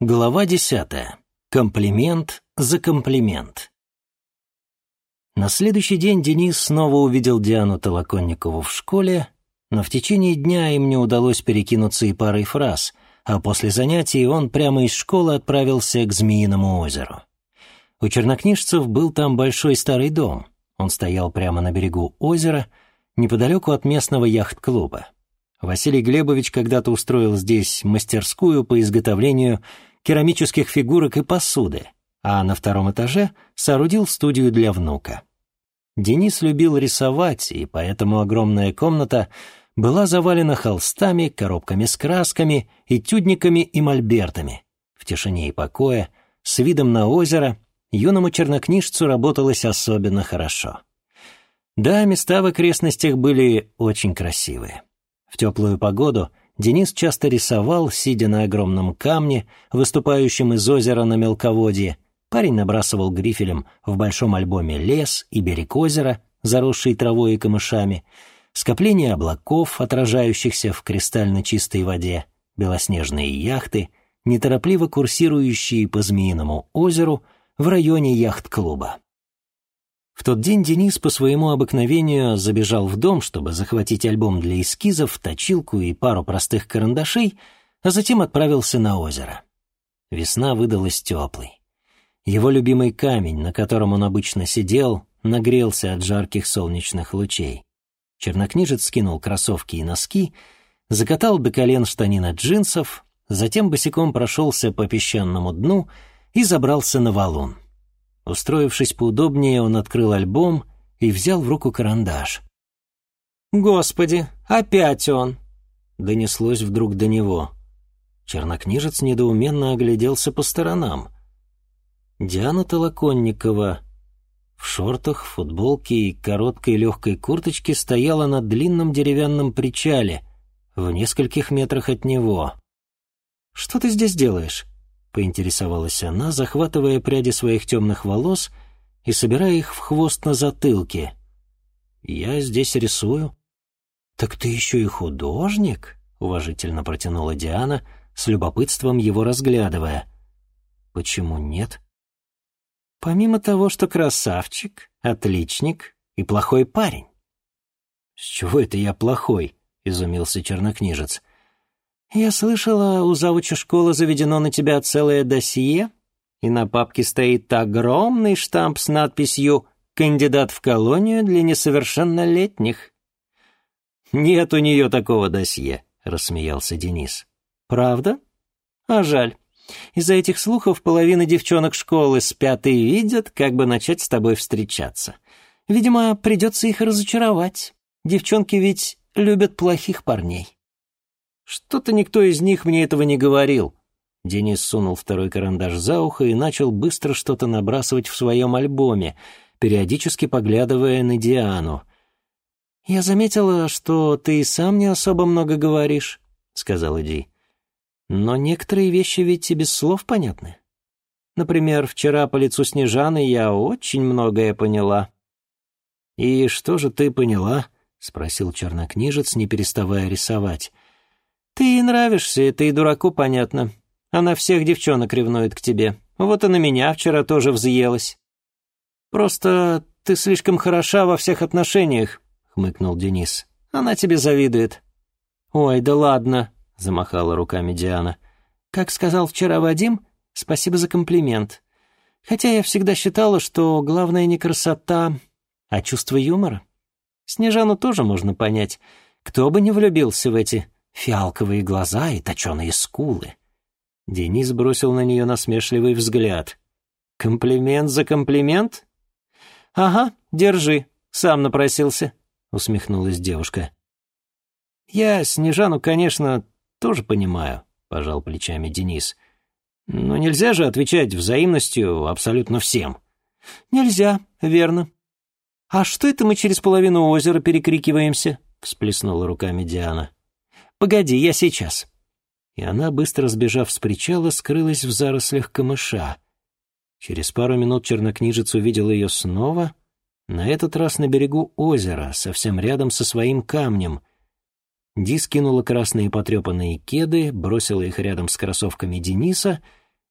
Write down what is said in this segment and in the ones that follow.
Глава десятая. Комплимент за комплимент. На следующий день Денис снова увидел Диану Толоконникову в школе, но в течение дня им не удалось перекинуться и парой фраз, а после занятий он прямо из школы отправился к Змеиному озеру. У чернокнижцев был там большой старый дом. Он стоял прямо на берегу озера, неподалеку от местного яхт-клуба. Василий Глебович когда-то устроил здесь мастерскую по изготовлению керамических фигурок и посуды, а на втором этаже соорудил студию для внука. Денис любил рисовать, и поэтому огромная комната была завалена холстами, коробками с красками, этюдниками и мольбертами. В тишине и покое, с видом на озеро, юному чернокнижцу работалось особенно хорошо. Да, места в окрестностях были очень красивые. В теплую погоду — Денис часто рисовал, сидя на огромном камне, выступающем из озера на мелководье. Парень набрасывал грифелем в большом альбоме лес и берег озера, заросший травой и камышами, скопление облаков, отражающихся в кристально чистой воде, белоснежные яхты, неторопливо курсирующие по Змеиному озеру в районе яхт-клуба. В тот день Денис по своему обыкновению забежал в дом, чтобы захватить альбом для эскизов, точилку и пару простых карандашей, а затем отправился на озеро. Весна выдалась теплой. Его любимый камень, на котором он обычно сидел, нагрелся от жарких солнечных лучей. Чернокнижец скинул кроссовки и носки, закатал до колен штанина джинсов, затем босиком прошелся по песчаному дну и забрался на валун. Устроившись поудобнее, он открыл альбом и взял в руку карандаш. «Господи, опять он!» Донеслось вдруг до него. Чернокнижец недоуменно огляделся по сторонам. Диана Толоконникова в шортах, футболке и короткой легкой курточке стояла на длинном деревянном причале в нескольких метрах от него. «Что ты здесь делаешь?» Поинтересовалась она, захватывая пряди своих темных волос и собирая их в хвост на затылке. «Я здесь рисую». «Так ты еще и художник?» — уважительно протянула Диана, с любопытством его разглядывая. «Почему нет?» «Помимо того, что красавчик, отличник и плохой парень». «С чего это я плохой?» — изумился чернокнижец. «Я слышала, у завуча школы заведено на тебя целое досье, и на папке стоит огромный штамп с надписью «Кандидат в колонию для несовершеннолетних». «Нет у нее такого досье», — рассмеялся Денис. «Правда? А жаль. Из-за этих слухов половина девчонок школы спят и видят, как бы начать с тобой встречаться. Видимо, придется их разочаровать. Девчонки ведь любят плохих парней». Что-то никто из них мне этого не говорил. Денис сунул второй карандаш за ухо и начал быстро что-то набрасывать в своем альбоме, периодически поглядывая на Диану. «Я заметила, что ты и сам не особо много говоришь», — сказала Ди. «Но некоторые вещи ведь и без слов понятны. Например, вчера по лицу Снежаны я очень многое поняла». «И что же ты поняла?» — спросил чернокнижец, не переставая рисовать. «Ты ей нравишься, это и дураку понятно. Она всех девчонок ревнует к тебе. Вот и на меня вчера тоже взъелась». «Просто ты слишком хороша во всех отношениях», — хмыкнул Денис. «Она тебе завидует». «Ой, да ладно», — замахала руками Диана. «Как сказал вчера Вадим, спасибо за комплимент. Хотя я всегда считала, что главное не красота, а чувство юмора. Снежану тоже можно понять. Кто бы не влюбился в эти фиалковые глаза и точеные скулы. Денис бросил на нее насмешливый взгляд. «Комплимент за комплимент?» «Ага, держи, сам напросился», — усмехнулась девушка. «Я Снежану, конечно, тоже понимаю», — пожал плечами Денис. «Но нельзя же отвечать взаимностью абсолютно всем». «Нельзя, верно». «А что это мы через половину озера перекрикиваемся?» — всплеснула руками Диана. Погоди, я сейчас». И она, быстро сбежав с причала, скрылась в зарослях камыша. Через пару минут чернокнижец увидел ее снова, на этот раз на берегу озера, совсем рядом со своим камнем. Ди скинула красные потрепанные кеды, бросила их рядом с кроссовками Дениса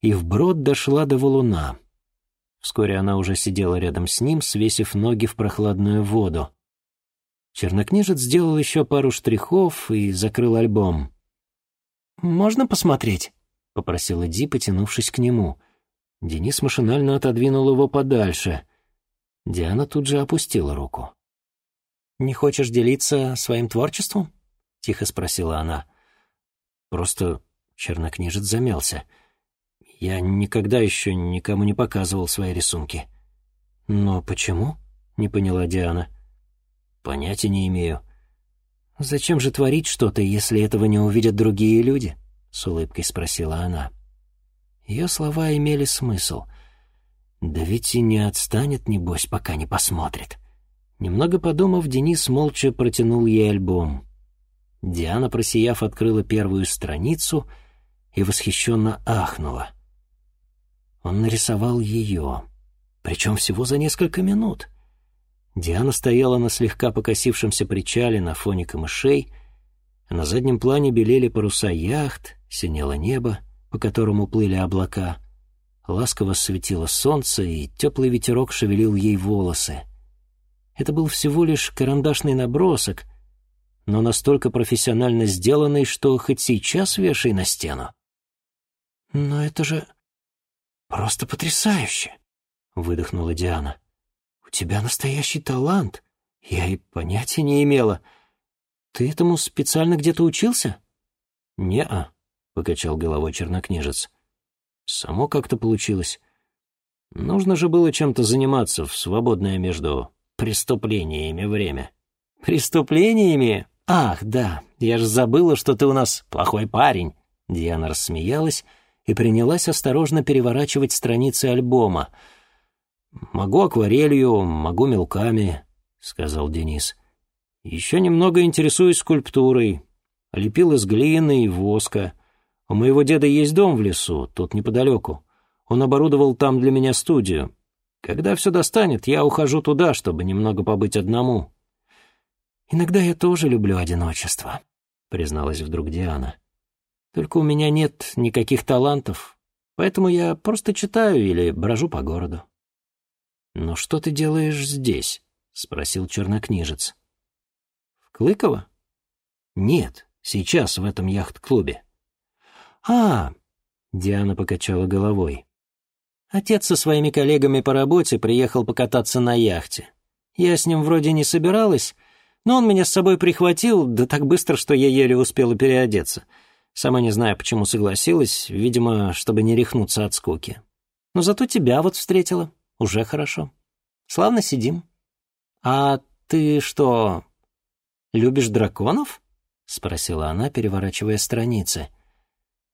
и вброд дошла до валуна. Вскоре она уже сидела рядом с ним, свесив ноги в прохладную воду. Чернокнижец сделал еще пару штрихов и закрыл альбом. «Можно посмотреть?» — попросила Ди, потянувшись к нему. Денис машинально отодвинул его подальше. Диана тут же опустила руку. «Не хочешь делиться своим творчеством?» — тихо спросила она. Просто чернокнижец замялся. Я никогда еще никому не показывал свои рисунки. «Но почему?» — не поняла Диана. «Понятия не имею». «Зачем же творить что-то, если этого не увидят другие люди?» — с улыбкой спросила она. Ее слова имели смысл. «Да ведь и не отстанет, небось, пока не посмотрит». Немного подумав, Денис молча протянул ей альбом. Диана, просияв, открыла первую страницу и восхищенно ахнула. Он нарисовал ее, причем всего за несколько минут. Диана стояла на слегка покосившемся причале на фоне камышей, а на заднем плане белели паруса яхт, синело небо, по которому плыли облака. Ласково светило солнце, и теплый ветерок шевелил ей волосы. Это был всего лишь карандашный набросок, но настолько профессионально сделанный, что хоть сейчас вешай на стену. «Но это же просто потрясающе!» — выдохнула Диана. «У тебя настоящий талант. Я и понятия не имела. Ты этому специально где-то учился?» «Не-а», покачал головой чернокнижец. Само как-то получилось. Нужно же было чем-то заниматься в свободное между преступлениями время. Преступлениями? Ах, да, я же забыла, что ты у нас плохой парень. Диана рассмеялась и принялась осторожно переворачивать страницы альбома. «Могу акварелью, могу мелками», — сказал Денис. «Еще немного интересуюсь скульптурой. Лепил из глины и воска». У моего деда есть дом в лесу, тут неподалеку. Он оборудовал там для меня студию. Когда все достанет, я ухожу туда, чтобы немного побыть одному». «Иногда я тоже люблю одиночество», — призналась вдруг Диана. «Только у меня нет никаких талантов, поэтому я просто читаю или брожу по городу». «Но что ты делаешь здесь?» — спросил чернокнижец. «В Клыково?» «Нет, сейчас в этом яхт-клубе». «А!» — Диана покачала головой. «Отец со своими коллегами по работе приехал покататься на яхте. Я с ним вроде не собиралась, но он меня с собой прихватил, да так быстро, что я еле успела переодеться. Сама не знаю, почему согласилась, видимо, чтобы не рехнуться от скуки. Но зато тебя вот встретила, уже хорошо. Славно сидим. А ты что, любишь драконов?» — спросила она, переворачивая страницы.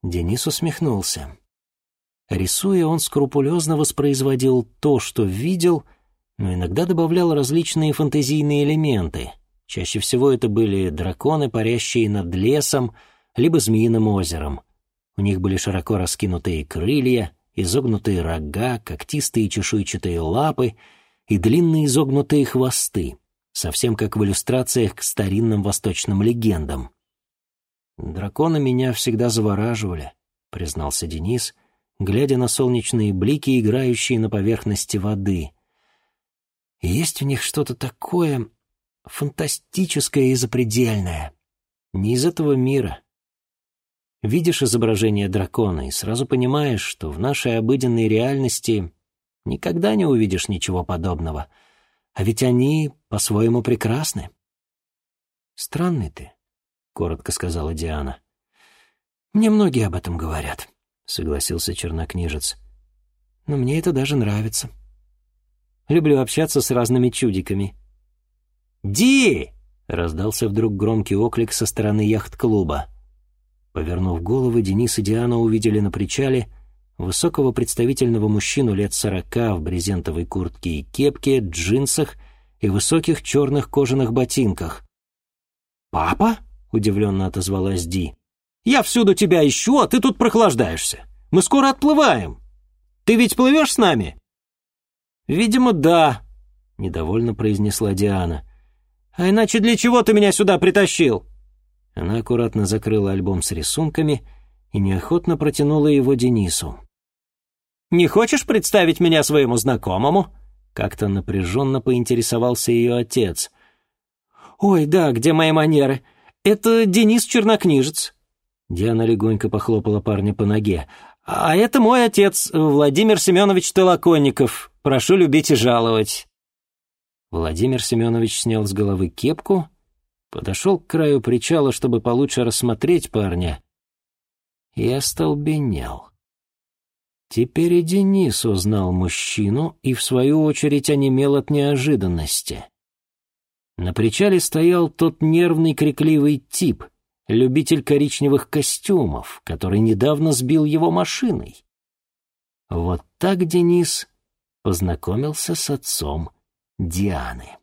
Денис усмехнулся. Рисуя, он скрупулезно воспроизводил то, что видел, но иногда добавлял различные фантазийные элементы. Чаще всего это были драконы, парящие над лесом, либо змеиным озером. У них были широко раскинутые крылья, изогнутые рога, когтистые чешуйчатые лапы и длинные изогнутые хвосты, совсем как в иллюстрациях к старинным восточным легендам. «Драконы меня всегда завораживали», — признался Денис, глядя на солнечные блики, играющие на поверхности воды. «Есть в них что-то такое фантастическое и запредельное, не из этого мира». Видишь изображение дракона и сразу понимаешь, что в нашей обыденной реальности никогда не увидишь ничего подобного, а ведь они по-своему прекрасны. Странный ты, — коротко сказала Диана. «Мне многие об этом говорят», — согласился чернокнижец. «Но мне это даже нравится. Люблю общаться с разными чудиками». «Ди!» — раздался вдруг громкий оклик со стороны яхт-клуба. Повернув головы, Денис и Диана увидели на причале высокого представительного мужчину лет сорока в брезентовой куртке и кепке, джинсах и высоких черных кожаных ботинках. «Папа?» — удивленно отозвалась Ди. «Я всюду тебя ищу, а ты тут прохлаждаешься. Мы скоро отплываем. Ты ведь плывешь с нами?» «Видимо, да», — недовольно произнесла Диана. «А иначе для чего ты меня сюда притащил?» Она аккуратно закрыла альбом с рисунками и неохотно протянула его Денису. Не хочешь представить меня своему знакомому?» Как-то напряженно поинтересовался ее отец. «Ой, да, где мои манеры? Это Денис Чернокнижец». Диана легонько похлопала парня по ноге. «А это мой отец, Владимир Семенович Толоконников. Прошу любить и жаловать». Владимир Семенович снял с головы кепку, подошел к краю причала, чтобы получше рассмотреть парня, и остолбенел. Теперь и Денис узнал мужчину и, в свою очередь, онемел от неожиданности. На причале стоял тот нервный крикливый тип, любитель коричневых костюмов, который недавно сбил его машиной. Вот так Денис познакомился с отцом Дианы.